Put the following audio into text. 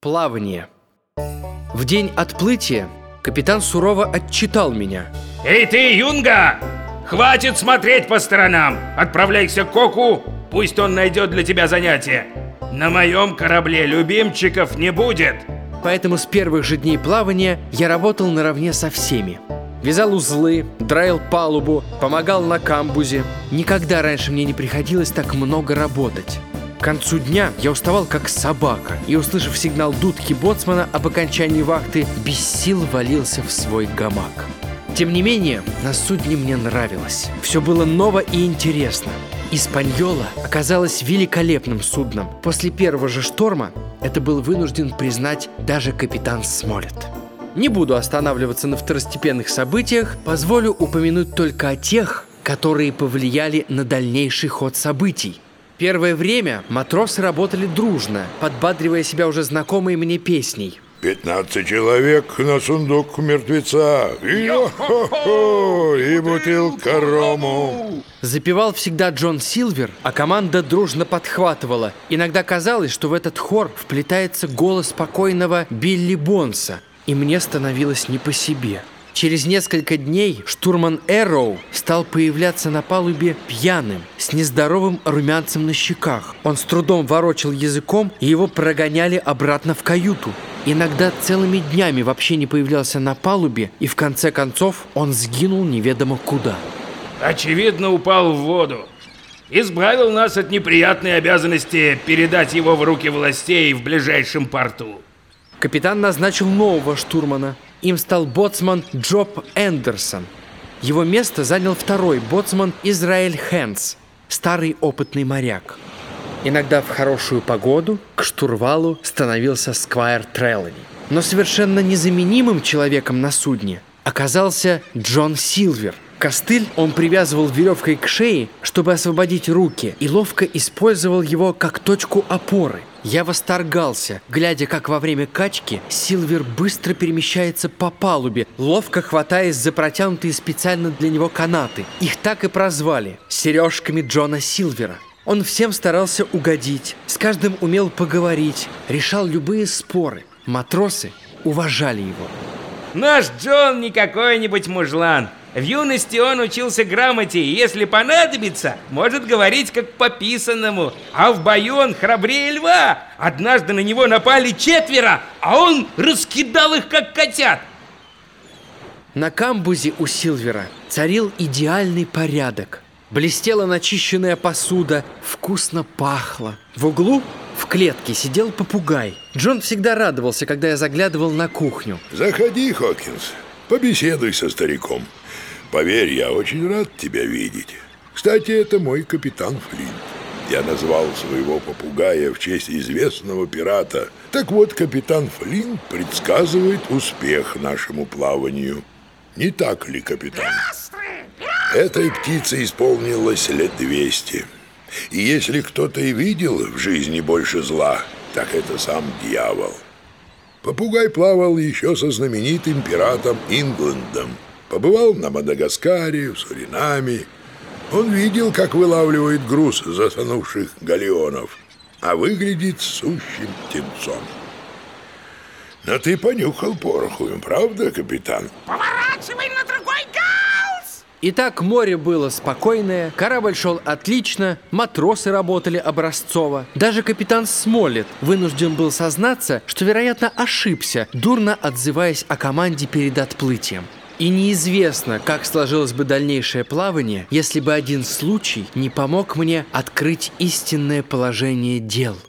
Плавание. В день отплытия капитан сурово отчитал меня. Эй ты, Юнга! Хватит смотреть по сторонам! Отправляйся к Коку, пусть он найдет для тебя занятие. На моем корабле любимчиков не будет. Поэтому с первых же дней плавания я работал наравне со всеми. Вязал узлы, драил палубу, помогал на камбузе. Никогда раньше мне не приходилось так много работать. К концу дня я уставал как собака и, услышав сигнал дудки боцмана об окончании вахты, без сил валился в свой гамак. Тем не менее, на судне мне нравилось. Все было ново и интересно. Испаньола оказалась великолепным судном. После первого же шторма это был вынужден признать даже капитан Смолет. Не буду останавливаться на второстепенных событиях, позволю упомянуть только о тех, которые повлияли на дальнейший ход событий – Первое время матросы работали дружно, подбадривая себя уже знакомой мне песней. Пятнадцать человек на сундук мертвеца. Йо-хо-хо! И бутылка рому. Запевал всегда Джон Силвер, а команда дружно подхватывала. Иногда казалось, что в этот хор вплетается голос спокойного Билли Бонса, и мне становилось не по себе. Через несколько дней штурман Эроу стал появляться на палубе пьяным, с нездоровым румянцем на щеках. Он с трудом ворочал языком, и его прогоняли обратно в каюту. Иногда целыми днями вообще не появлялся на палубе, и в конце концов он сгинул неведомо куда. Очевидно, упал в воду. Избавил нас от неприятной обязанности передать его в руки властей в ближайшем порту. Капитан назначил нового штурмана. Им стал боцман Джоб Эндерсон. Его место занял второй боцман Израиль Хэнс, старый опытный моряк. Иногда в хорошую погоду к штурвалу становился Сквайр Треллани. Но совершенно незаменимым человеком на судне оказался Джон Силвер – Костыль он привязывал веревкой к шее, чтобы освободить руки, и ловко использовал его как точку опоры. Я восторгался, глядя, как во время качки Силвер быстро перемещается по палубе, ловко хватаясь за протянутые специально для него канаты. Их так и прозвали – «сережками Джона Силвера». Он всем старался угодить, с каждым умел поговорить, решал любые споры. Матросы уважали его. Наш Джон не какой-нибудь мужлан. В юности он учился грамоте, и если понадобится, может говорить как пописанному. А в бою он храбрее льва. Однажды на него напали четверо, а он раскидал их как котят. На камбузе у Силвера царил идеальный порядок. Блестела начищенная посуда, вкусно пахло. В углу в клетке сидел попугай. Джон всегда радовался, когда я заглядывал на кухню. Заходи, Хокинс, побеседуй со стариком. Поверь, я очень рад тебя видеть. Кстати, это мой капитан Флинт. Я назвал своего попугая в честь известного пирата. Так вот, капитан Флинт предсказывает успех нашему плаванию. Не так ли, капитан? Этой птице исполнилось лет двести. И если кто-то и видел в жизни больше зла, так это сам дьявол. Попугай плавал еще со знаменитым пиратом Ингландом – Побывал на Мадагаскаре, в Суринаме. Он видел, как вылавливает груз затонувших галеонов, а выглядит сущим птенцом. Но ты понюхал пороху, правда, капитан? Поворачивай! Итак, море было спокойное, корабль шел отлично, матросы работали образцово. Даже капитан Смолет вынужден был сознаться, что, вероятно, ошибся, дурно отзываясь о команде перед отплытием. И неизвестно, как сложилось бы дальнейшее плавание, если бы один случай не помог мне открыть истинное положение дел –